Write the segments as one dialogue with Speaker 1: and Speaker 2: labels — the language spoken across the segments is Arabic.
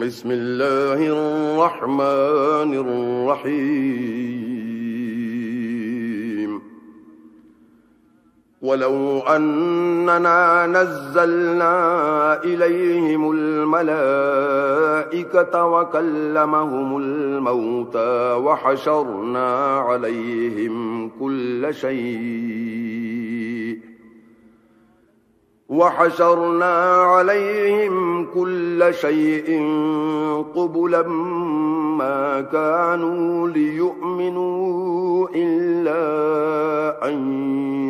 Speaker 1: بسم الله الرحمن الرحيم. ولو أننا نزلنا إليهم الملائكة وكلمهم الموتى وحشرنا عليهم كل شيء. وحشرنا عليهم كل شيء قبلا ما كانوا ليؤمنوا إلا أن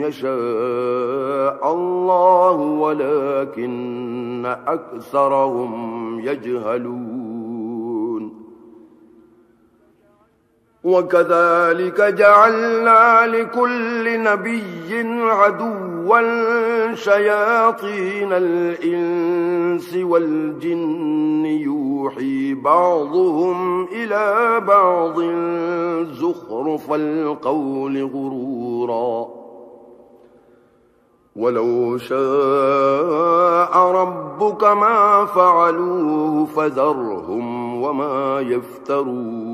Speaker 1: يشاء الله ولكن أكثرهم يجهلون. وكذلك جعلنا لكل نبي عدو والشياطين الإنس والجن يوحي بعضهم إلى بعض زخرف القول غرورا. ولو شاء ربك ما فعلوه فذرهم وما يفترون.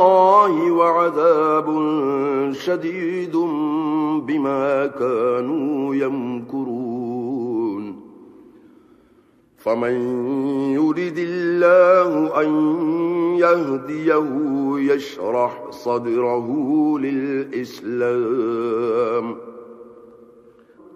Speaker 1: الله وعذاب شديد بما كانوا يمكرون. فمن يرد الله أن يهديه يشرح صدره للإسلام.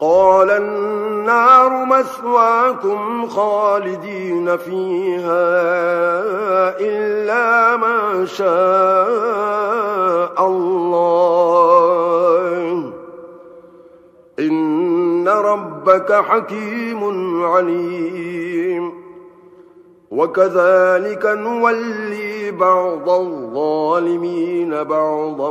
Speaker 1: قال النار مسواكم خالدين فيها إلا ما شاء الله. إن ربك حكيم عليم. وكذلك نولي بعض الظالمين بعضا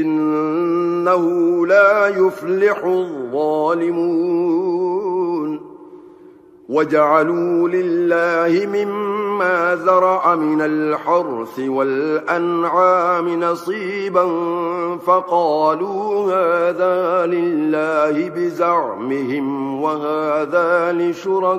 Speaker 1: إنه لا يفلح الظالمون. وجعلوا لله مما زرع من الحرث والأنعام نصيبا فقالوا هذا لله بزعمهم وهذا لشركائنا.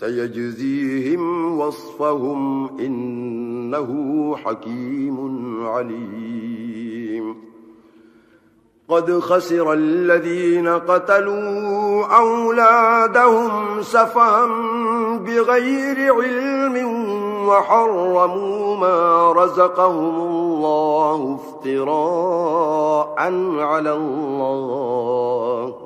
Speaker 1: سيجزيهم وصفهم إنه حكيم عليم. قد خسر الذين قتلوا أولادهم سفا بغير علم وحرموا ما رزقهم الله افتراء على الله.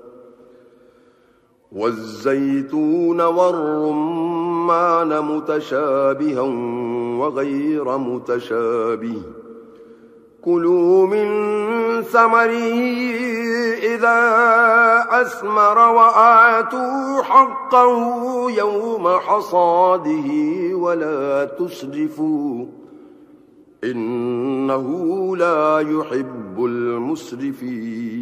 Speaker 1: والزيتون والرمان متشابها وغير متشابه. كلوا من ثمره إذا أسمر وآتوا حقه يوم حصاده ولا تسرفوا. إنه لا يحب المسرفين.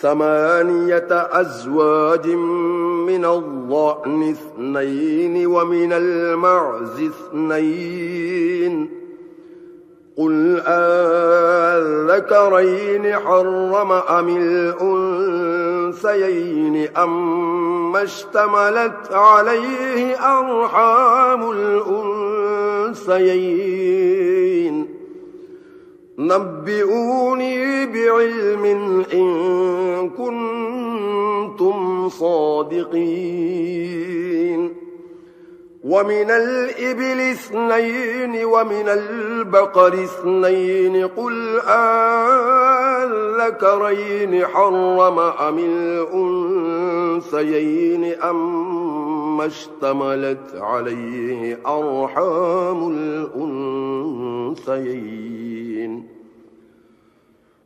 Speaker 1: ثمانية أزواج من الضأن اثنين ومن المعز اثنين. قل أذكرين حرم أم الأنسيين أم اشتملت عليه أرحام الأنسيين نبئوني بعلم إن كنتم صادقين ومن الإبل اثنين ومن البقر اثنين قل آلكرين حرم أم الأنسيين أم اشتملت عليه أرحام الأنسيين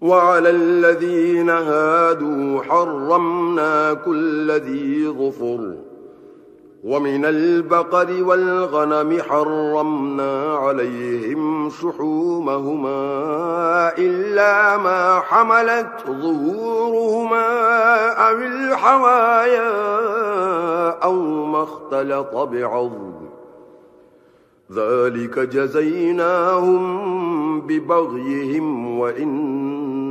Speaker 1: وعلى الذين هادوا حرمنا كل ذي ظفر ومن البقر والغنم حرمنا عليهم شحومهما إلا ما حملت ظهورهما أو الحوايا أو ما اختلط بعض ذلك جزيناهم ببغيهم وإن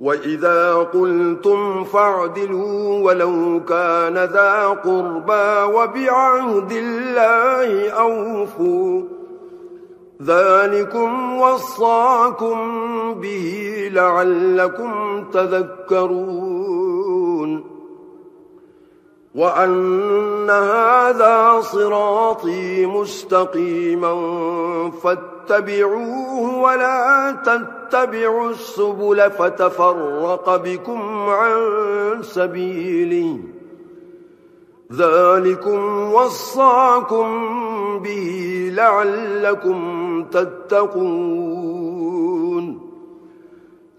Speaker 1: وَإِذَا قُلْتُمْ فَاعْدِلُوا وَلَوْ كَانَ ذَا قُرْبَى وَبِعَهْدِ اللَّهِ أَوْفُوا ذَلِكُمْ وَصَّاكُمْ بِهِ لَعَلَّكُمْ تَذَكَّرُونَ وأن هذا صراطي مستقيما فاتبعوه ولا تتبعوا السبل فتفرق بكم عن سبيلي ذلكم وصاكم به لعلكم تتقون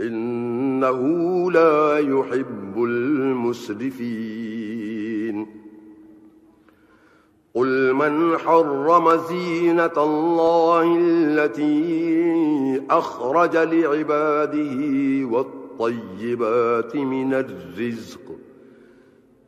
Speaker 1: إنه لا يحب المسرفين. قل من حرم زينة الله التي أخرج لعباده والطيبات من الرزق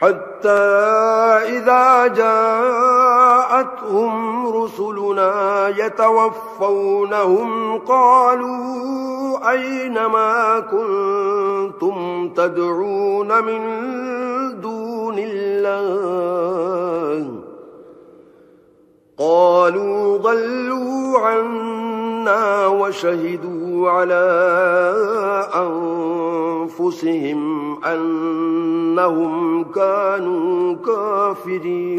Speaker 1: حتى إذا جاءتهم رسلنا يتوفونهم قالوا أين ما كنتم تدعون من دون الله؟ قالوا ضلوا عنه منا وشهدوا على أنفسهم أنهم كانوا كافرين.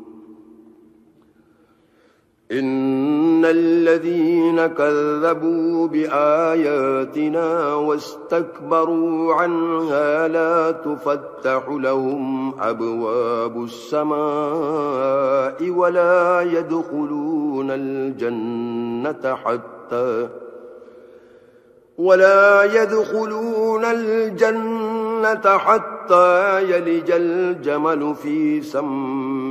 Speaker 1: إن الذين كذبوا بآياتنا واستكبروا عنها لا تفتح لهم أبواب السماء ولا يدخلون الجنة حتى ولا يدخلون الجنة حتى يلج الجمل في سم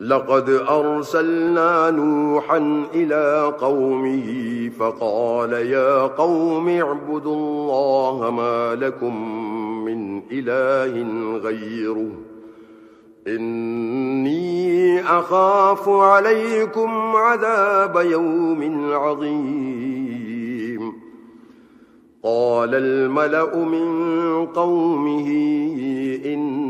Speaker 1: لقد أرسلنا نوحا إلى قومه فقال يا قوم اعبدوا الله ما لكم من إله غيره. إني أخاف عليكم عذاب يوم عظيم. قال الملأ من قومه إن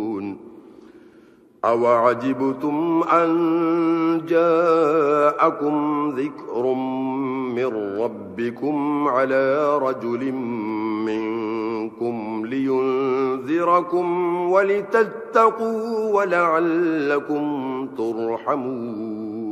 Speaker 1: أو عجبتم أن جاءكم ذكر من ربكم على رجل منكم لينذركم ولتتقوا ولعلكم ترحمون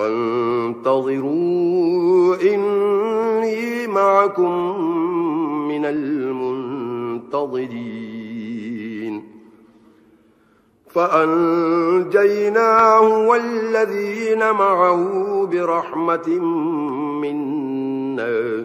Speaker 1: فانتظروا إني معكم من المنتظرين. فأنجيناه والذين معه برحمة منا.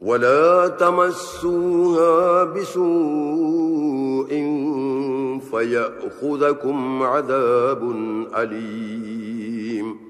Speaker 1: ولا تمسوها بسوء فيأخذكم عذاب أليم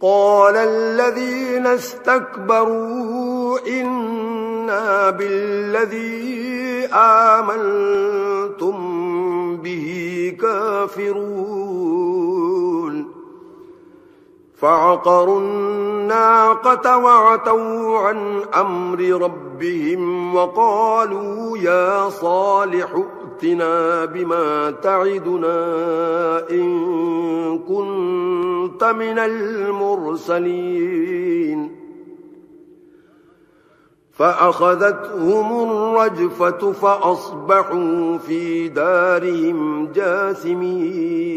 Speaker 1: قال الذين استكبروا إنا بالذي آمنتم به كافرون. فعقروا الناقة وعتوا عن أمر ربهم وقالوا يا صالح وأتنا بما تعدنا إن كنت من المرسلين. فأخذتهم الرجفة فأصبحوا في دارهم جاثمين.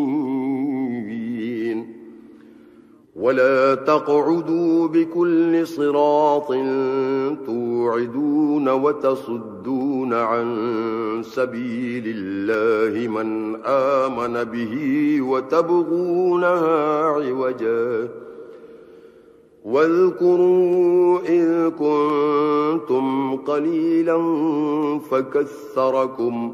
Speaker 1: ولا تقعدوا بكل صراط توعدون وتصدون عن سبيل الله من آمن به وتبغونها عوجا واذكروا إن كنتم قليلا فكثركم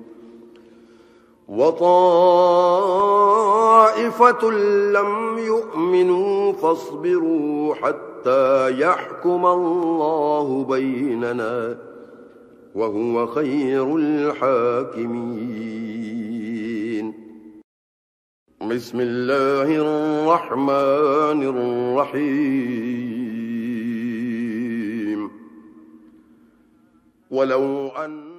Speaker 1: وطائفة لم يؤمنوا فاصبروا حتى يحكم الله بيننا وهو خير الحاكمين. بسم الله الرحمن الرحيم. ولو أن